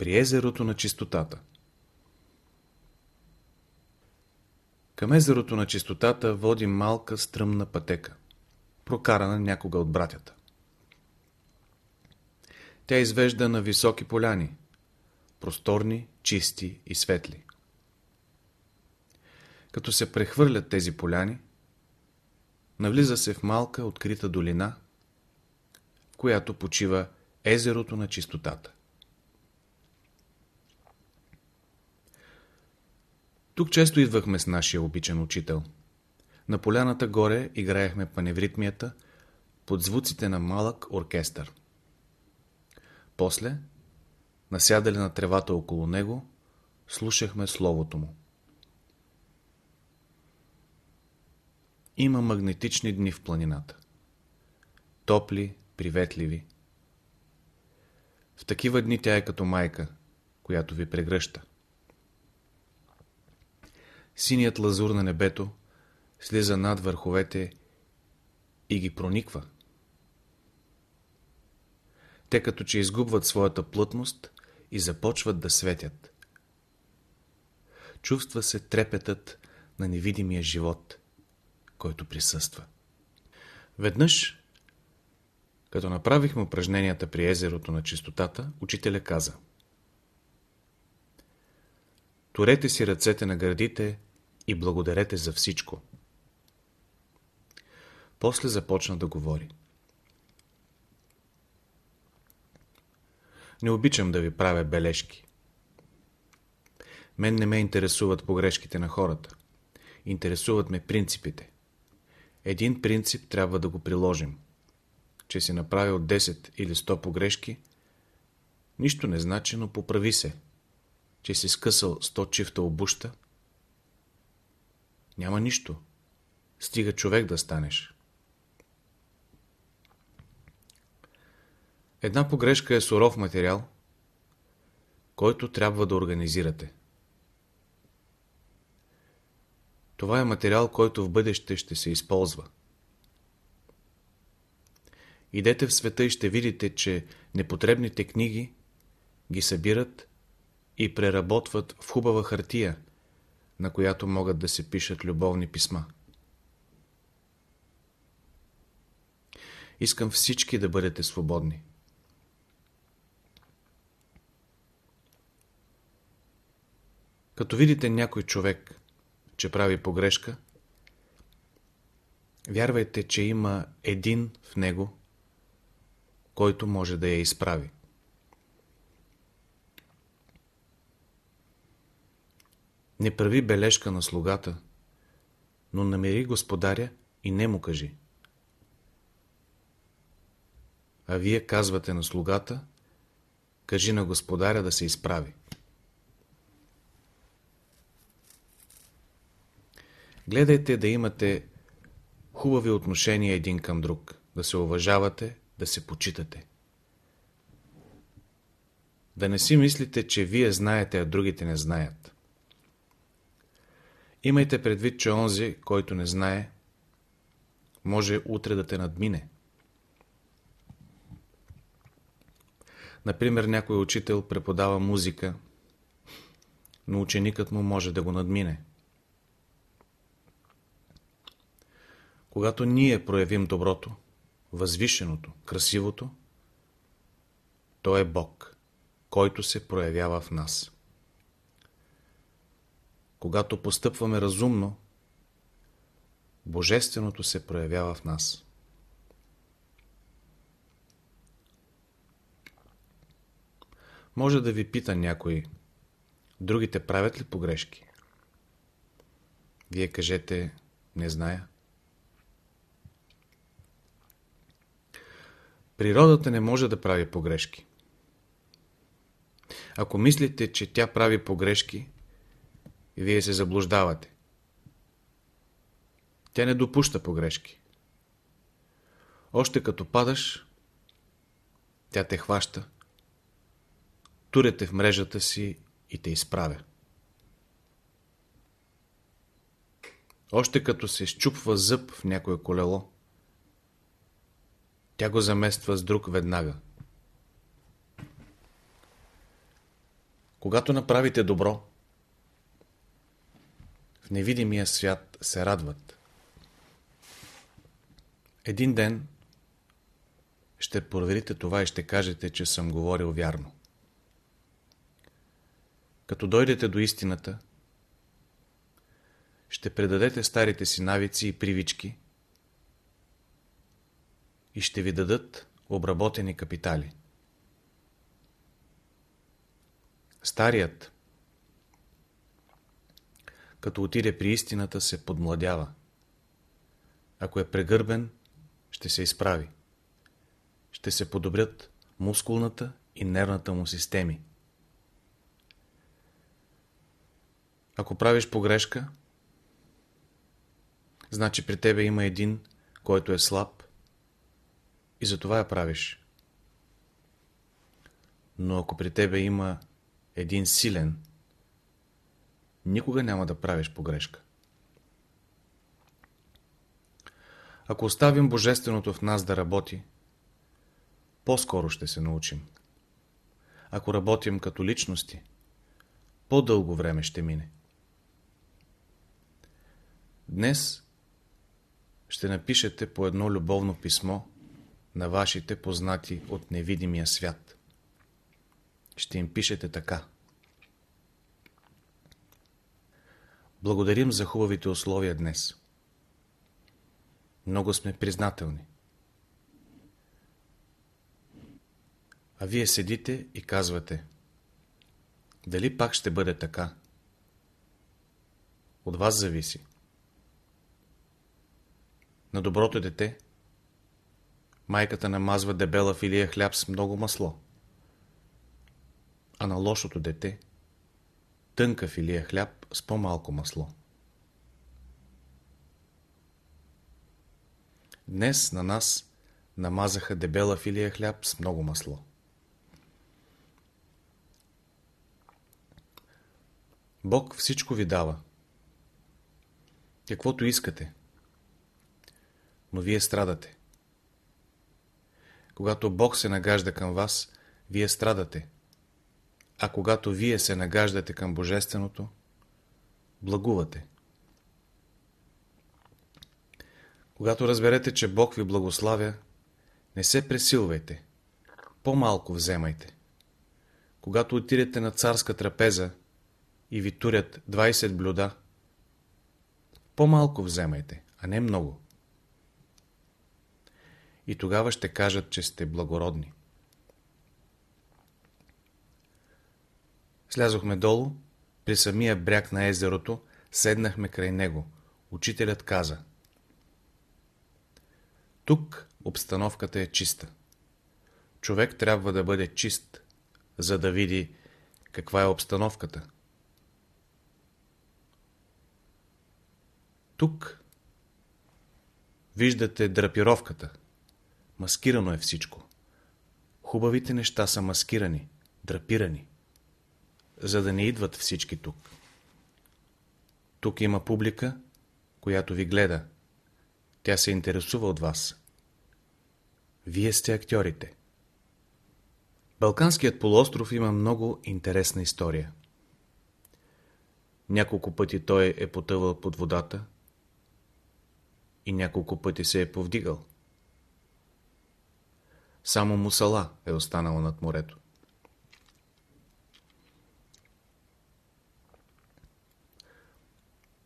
При езерото на чистотата Към езерото на чистотата води малка стръмна пътека, прокарана някога от братята. Тя извежда на високи поляни, просторни, чисти и светли. Като се прехвърлят тези поляни, навлиза се в малка открита долина, която почива езерото на чистотата. Тук често идвахме с нашия обичан учител. На поляната горе играехме паневритмията под звуците на малък оркестър. После, насядали на тревата около него, слушахме словото му. Има магнетични дни в планината. Топли, приветливи. В такива дни тя е като майка, която ви прегръща. Синият лазур на небето слиза над върховете и ги прониква. Те като че изгубват своята плътност и започват да светят. Чувства се трепетът на невидимия живот, който присъства. Веднъж, като направихме упражненията при езерото на чистотата, учителя каза Турете си ръцете на гърдите и благодарете за всичко. После започна да говори. Не обичам да ви правя бележки. Мен не ме интересуват погрешките на хората. Интересуват ме принципите. Един принцип трябва да го приложим. Че си направил 10 или 100 погрешки, нищо не значи, но поправи се. Че си скъсал 100 чифта обуща, няма нищо. Стига човек да станеш. Една погрешка е суров материал, който трябва да организирате. Това е материал, който в бъдеще ще се използва. Идете в света и ще видите, че непотребните книги ги събират и преработват в хубава хартия, на която могат да се пишат любовни писма. Искам всички да бъдете свободни. Като видите някой човек, че прави погрешка, вярвайте, че има един в него, който може да я изправи. Не прави бележка на слугата, но намери господаря и не му кажи. А вие казвате на слугата, кажи на господаря да се изправи. Гледайте да имате хубави отношения един към друг, да се уважавате, да се почитате. Да не си мислите, че вие знаете, а другите не знаят. Имайте предвид, че онзи, който не знае, може утре да те надмине. Например, някой учител преподава музика, но ученикът му може да го надмине. Когато ние проявим доброто, възвишеното, красивото, то е Бог, който се проявява в нас. Когато постъпваме разумно, Божественото се проявява в нас. Може да ви пита някой, другите правят ли погрешки? Вие кажете, не зная. Природата не може да прави погрешки. Ако мислите, че тя прави погрешки, вие се заблуждавате. Тя не допуща погрешки. Още като падаш, тя те хваща, турете в мрежата си и те изправя. Още като се щупва зъб в някое колело, тя го замества с друг веднага. Когато направите добро, невидимия свят се радват. Един ден ще проверите това и ще кажете, че съм говорил вярно. Като дойдете до истината, ще предадете старите си навици и привички и ще ви дадат обработени капитали. Старият, като отиде при истината, се подмладява. Ако е прегърбен, ще се изправи. Ще се подобрят мускулната и нервната му системи. Ако правиш погрешка, значи при тебе има един, който е слаб и затова я правиш. Но ако при тебе има един силен, никога няма да правиш погрешка. Ако оставим Божественото в нас да работи, по-скоро ще се научим. Ако работим като личности, по-дълго време ще мине. Днес ще напишете по едно любовно писмо на вашите познати от невидимия свят. Ще им пишете така. Благодарим за хубавите условия днес. Много сме признателни. А вие седите и казвате Дали пак ще бъде така? От вас зависи. На доброто дете майката намазва дебела филия хляб с много масло, а на лошото дете тънка филия хляб с по-малко масло. Днес на нас намазаха дебела филия хляб с много масло. Бог всичко ви дава. Каквото искате но вие страдате. Когато Бог се нагажда към вас, вие страдате. А когато вие се нагаждате към Божественото, благувате. Когато разберете, че Бог ви благославя, не се пресилвайте. По-малко вземайте. Когато отидете на царска трапеза и ви турят 20 блюда, по-малко вземайте, а не много и тогава ще кажат, че сте благородни. Слязохме долу, при самия бряг на езерото, седнахме край него. Учителят каза Тук обстановката е чиста. Човек трябва да бъде чист, за да види каква е обстановката. Тук виждате драпировката. Маскирано е всичко. Хубавите неща са маскирани, драпирани, за да не идват всички тук. Тук има публика, която ви гледа. Тя се интересува от вас. Вие сте актьорите. Балканският полуостров има много интересна история. Няколко пъти той е потъвал под водата и няколко пъти се е повдигал. Само Мусала е останала над морето.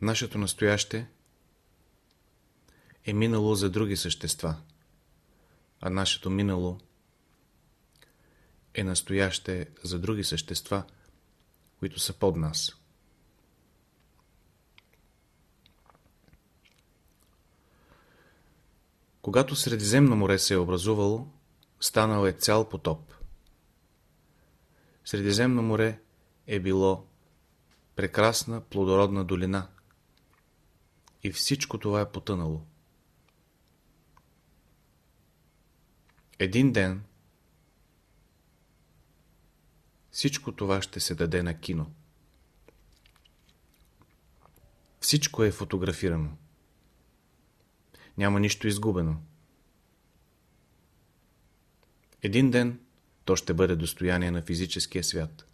Нашето настояще е минало за други същества, а нашето минало е настояще за други същества, които са под нас. Когато Средиземно море се е образувало, Станал е цял потоп. Средиземно море е било прекрасна плодородна долина. И всичко това е потънало. Един ден всичко това ще се даде на кино. Всичко е фотографирано. Няма нищо изгубено. Един ден то ще бъде достояние на физическия свят.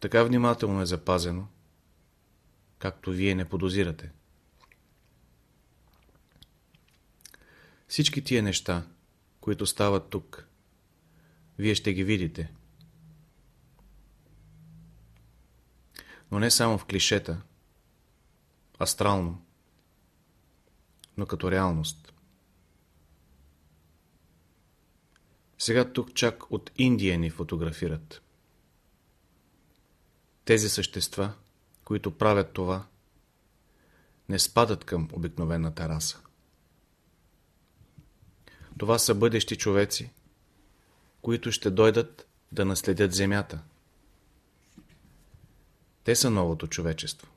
Така внимателно е запазено, както вие не подозирате. Всички тия неща, които стават тук, вие ще ги видите. Но не само в клишета, астрално, но като реалност. Сега тук чак от Индия ни фотографират. Тези същества, които правят това, не спадат към обикновената раса. Това са бъдещи човеци, които ще дойдат да наследят земята. Те са новото човечество.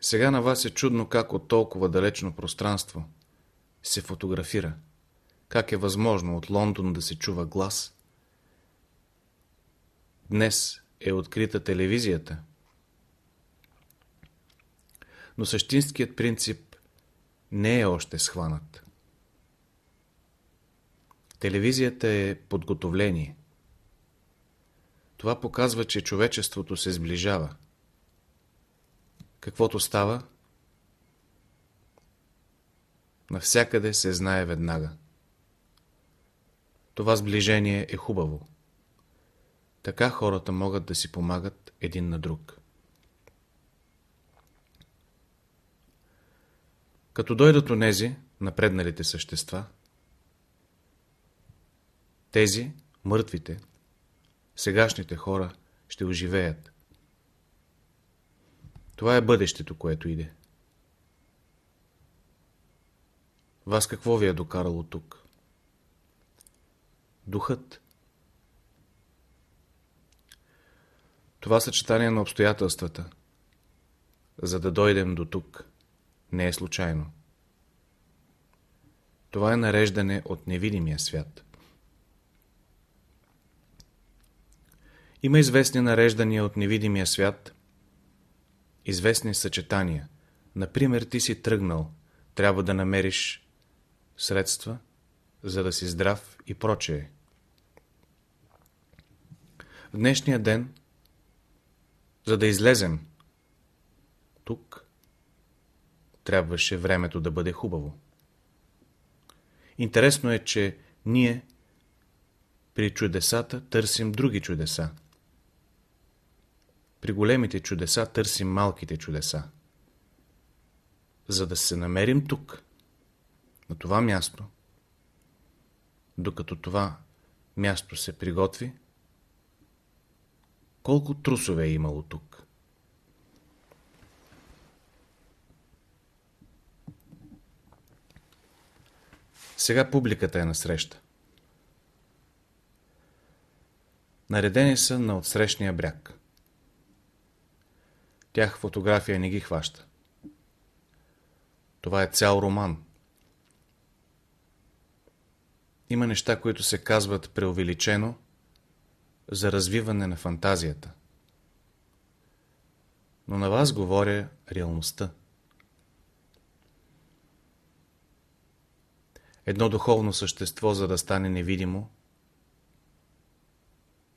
Сега на вас е чудно как от толкова далечно пространство се фотографира. Как е възможно от Лондон да се чува глас? Днес е открита телевизията. Но същинският принцип не е още схванат. Телевизията е подготовление. Това показва, че човечеството се сближава. Каквото става, навсякъде се знае веднага. Това сближение е хубаво. Така хората могат да си помагат един на друг. Като дойдат онези, напредналите същества, тези, мъртвите, сегашните хора ще оживеят. Това е бъдещето, което иде. Вас какво ви е докарало тук? Духът. Това съчетание на обстоятелствата, за да дойдем до тук, не е случайно. Това е нареждане от невидимия свят. Има известни нареждания от невидимия свят, известни съчетания. Например, ти си тръгнал, трябва да намериш средства, за да си здрав и прочее. В днешния ден, за да излезем тук, трябваше времето да бъде хубаво. Интересно е, че ние при чудесата търсим други чудеса. При големите чудеса търсим малките чудеса. За да се намерим тук, на това място, докато това място се приготви, колко трусове е имало тук. Сега публиката е насреща. Наредени са на отсрещния бряг. Тях фотография не ги хваща. Това е цял роман. Има неща, които се казват преувеличено за развиване на фантазията. Но на вас говоря реалността. Едно духовно същество, за да стане невидимо,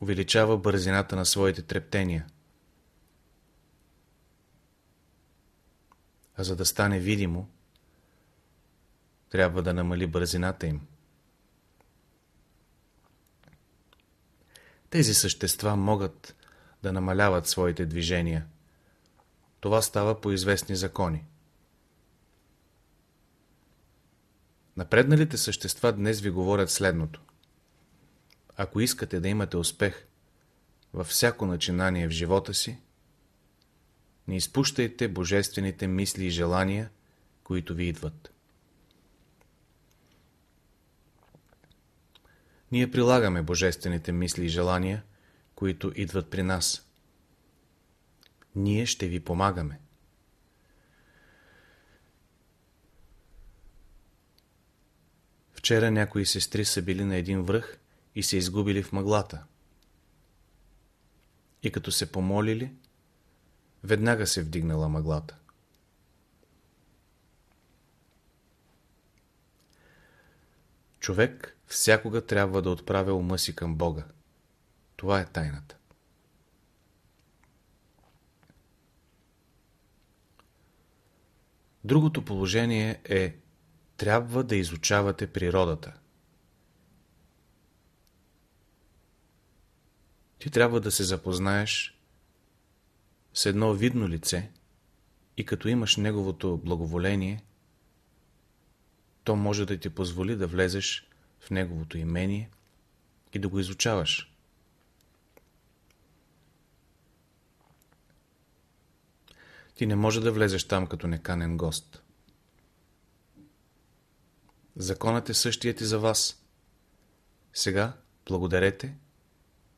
увеличава бързината на своите трептения. А за да стане видимо, трябва да намали бързината им. Тези същества могат да намаляват своите движения. Това става по известни закони. Напредналите същества днес ви говорят следното. Ако искате да имате успех във всяко начинание в живота си, не изпущайте божествените мисли и желания, които ви идват. Ние прилагаме божествените мисли и желания, които идват при нас. Ние ще ви помагаме. Вчера някои сестри са били на един връх и се изгубили в мъглата. И като се помолили, веднага се вдигнала мъглата. Човек всякога трябва да отправя ума си към Бога. Това е тайната. Другото положение е трябва да изучавате природата. Ти трябва да се запознаеш с едно видно лице и като имаш неговото благоволение, то може да ти позволи да влезеш в неговото имение и да го изучаваш. Ти не може да влезеш там като неканен гост. Законът е същият и за вас. Сега благодарете,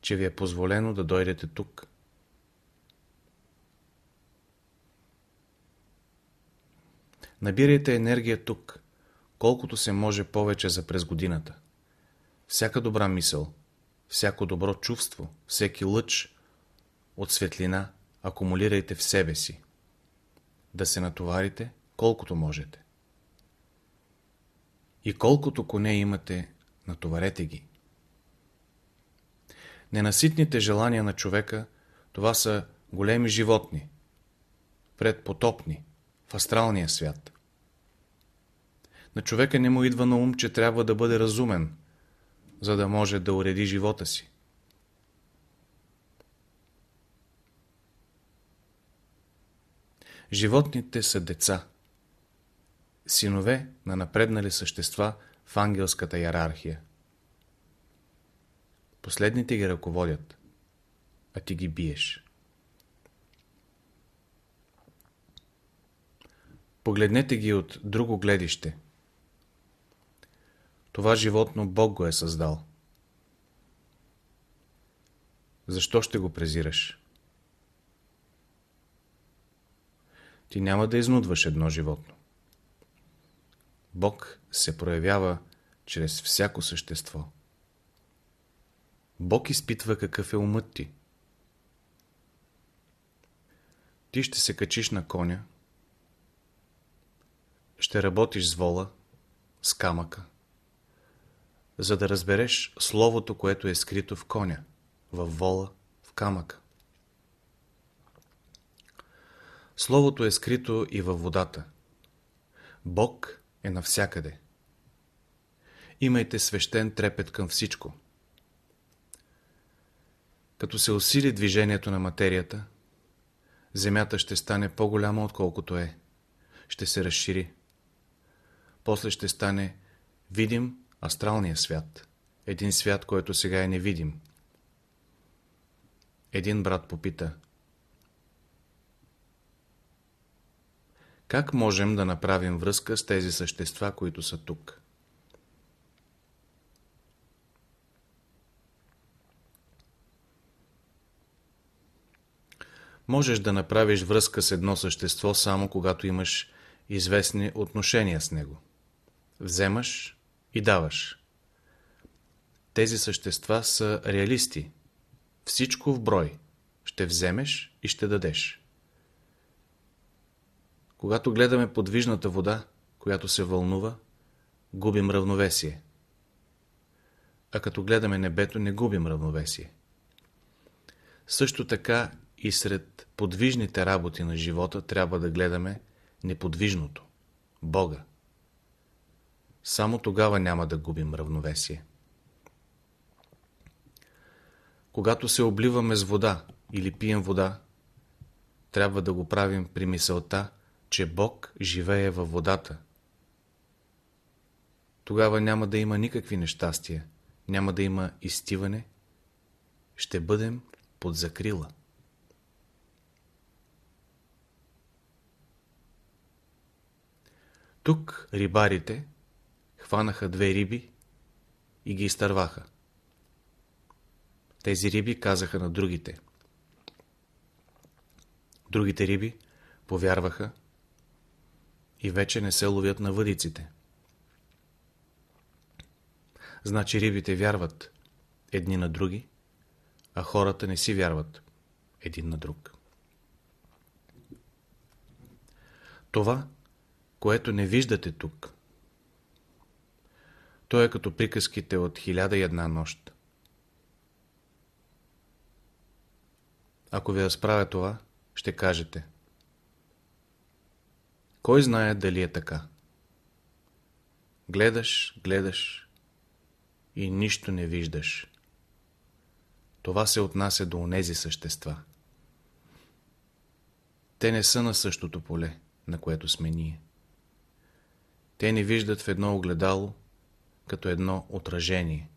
че ви е позволено да дойдете тук. Набирайте енергия тук, колкото се може повече за през годината. Всяка добра мисъл, всяко добро чувство, всеки лъч от светлина акумулирайте в себе си. Да се натоварите колкото можете. И колкото коне имате, натоварете ги. Ненаситните желания на човека, това са големи животни, предпотопни, в астралния свят. На човека не му идва на ум, че трябва да бъде разумен, за да може да уреди живота си. Животните са деца, синове на напреднали същества в ангелската иерархия. Последните ги ръководят, а ти ги биеш. Погледнете ги от друго гледище. Това животно Бог го е създал. Защо ще го презираш? Ти няма да изнудваш едно животно. Бог се проявява чрез всяко същество. Бог изпитва какъв е умът ти. Ти ще се качиш на коня, ще работиш с вола, с камъка, за да разбереш словото, което е скрито в коня, в вола, в камъка. Словото е скрито и във водата. Бог е навсякъде. Имайте свещен трепет към всичко. Като се усили движението на материята, Земята ще стане по-голяма отколкото е. Ще се разшири. После ще стане видим астралния свят. Един свят, който сега е невидим. Един брат попита. Как можем да направим връзка с тези същества, които са тук? Можеш да направиш връзка с едно същество само когато имаш известни отношения с него. Вземаш и даваш. Тези същества са реалисти. Всичко в брой. Ще вземеш и ще дадеш. Когато гледаме подвижната вода, която се вълнува, губим равновесие. А като гледаме небето, не губим равновесие. Също така и сред подвижните работи на живота трябва да гледаме неподвижното – Бога. Само тогава няма да губим равновесие. Когато се обливаме с вода или пием вода, трябва да го правим при мисълта, че Бог живее във водата. Тогава няма да има никакви нещастия, няма да има изтиване, ще бъдем под закрила. Тук рибарите хванаха две риби и ги изтърваха. Тези риби казаха на другите. Другите риби повярваха и вече не се ловят на въдиците. Значи рибите вярват едни на други, а хората не си вярват един на друг. Това, което не виждате тук, то е като приказките от хиляда и една нощ. Ако ви разправя това, ще кажете. Кой знае дали е така? Гледаш, гледаш и нищо не виждаш. Това се отнася до онези същества. Те не са на същото поле, на което сме ние. Те ни виждат в едно огледало, като едно отражение.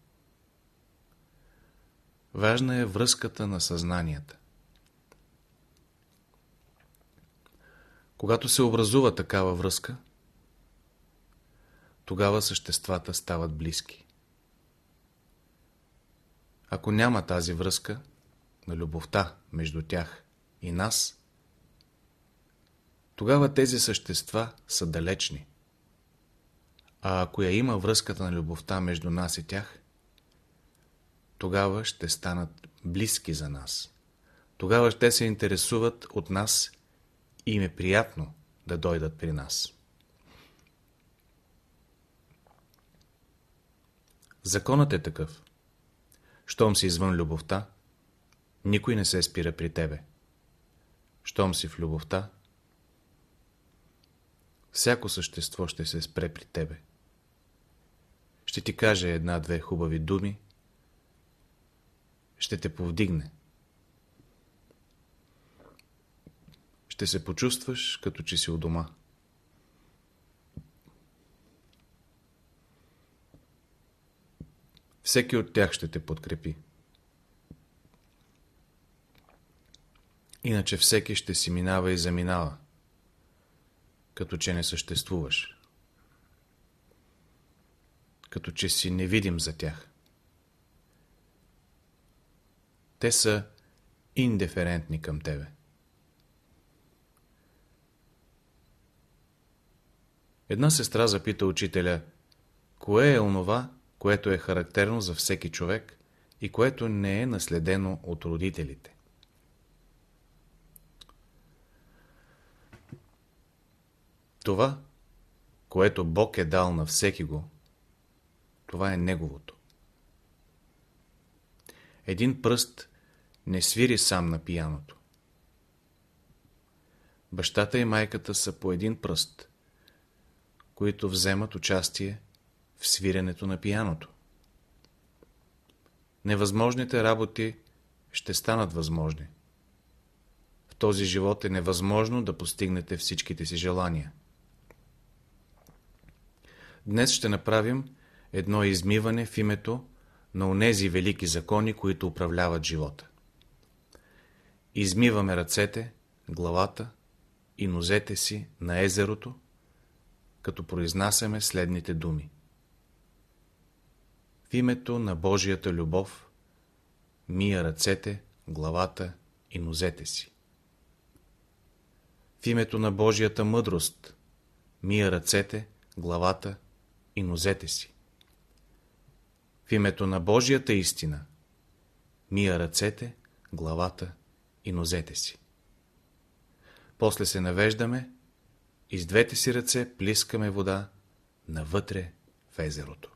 Важна е връзката на съзнанията. Когато се образува такава връзка, тогава съществата стават близки. Ако няма тази връзка на любовта между тях и нас, тогава тези същества са далечни. А ако я има връзката на любовта между нас и тях, тогава ще станат близки за нас. Тогава ще се интересуват от нас и им е приятно да дойдат при нас. Законът е такъв. Щом си извън любовта, никой не се спира при тебе. Щом си в любовта, всяко същество ще се спре при тебе. Ще ти каже една-две хубави думи, ще те повдигне. Ще се почувстваш, като че си у дома. Всеки от тях ще те подкрепи. Иначе всеки ще си минава и заминава, като че не съществуваш. Като че си невидим за тях. Те са индиферентни към тебе. Една сестра запита учителя, кое е онова, което е характерно за всеки човек и което не е наследено от родителите. Това, което Бог е дал на всеки го, това е Неговото. Един пръст не свири сам на пияното. Бащата и майката са по един пръст, които вземат участие в свиренето на пияното. Невъзможните работи ще станат възможни. В този живот е невъзможно да постигнете всичките си желания. Днес ще направим едно измиване в името на онези велики закони, които управляват живота. Измиваме ръцете, главата и нозете си на езерото, като произнасяме следните думи. В името на Божията любов мия ръцете, главата и нозете си. В името на Божията мъдрост мия ръцете, главата и нозете си. В името на Божията истина мия ръцете, главата и нозете си. После се навеждаме и с двете си ръце плискаме вода навътре в езерото.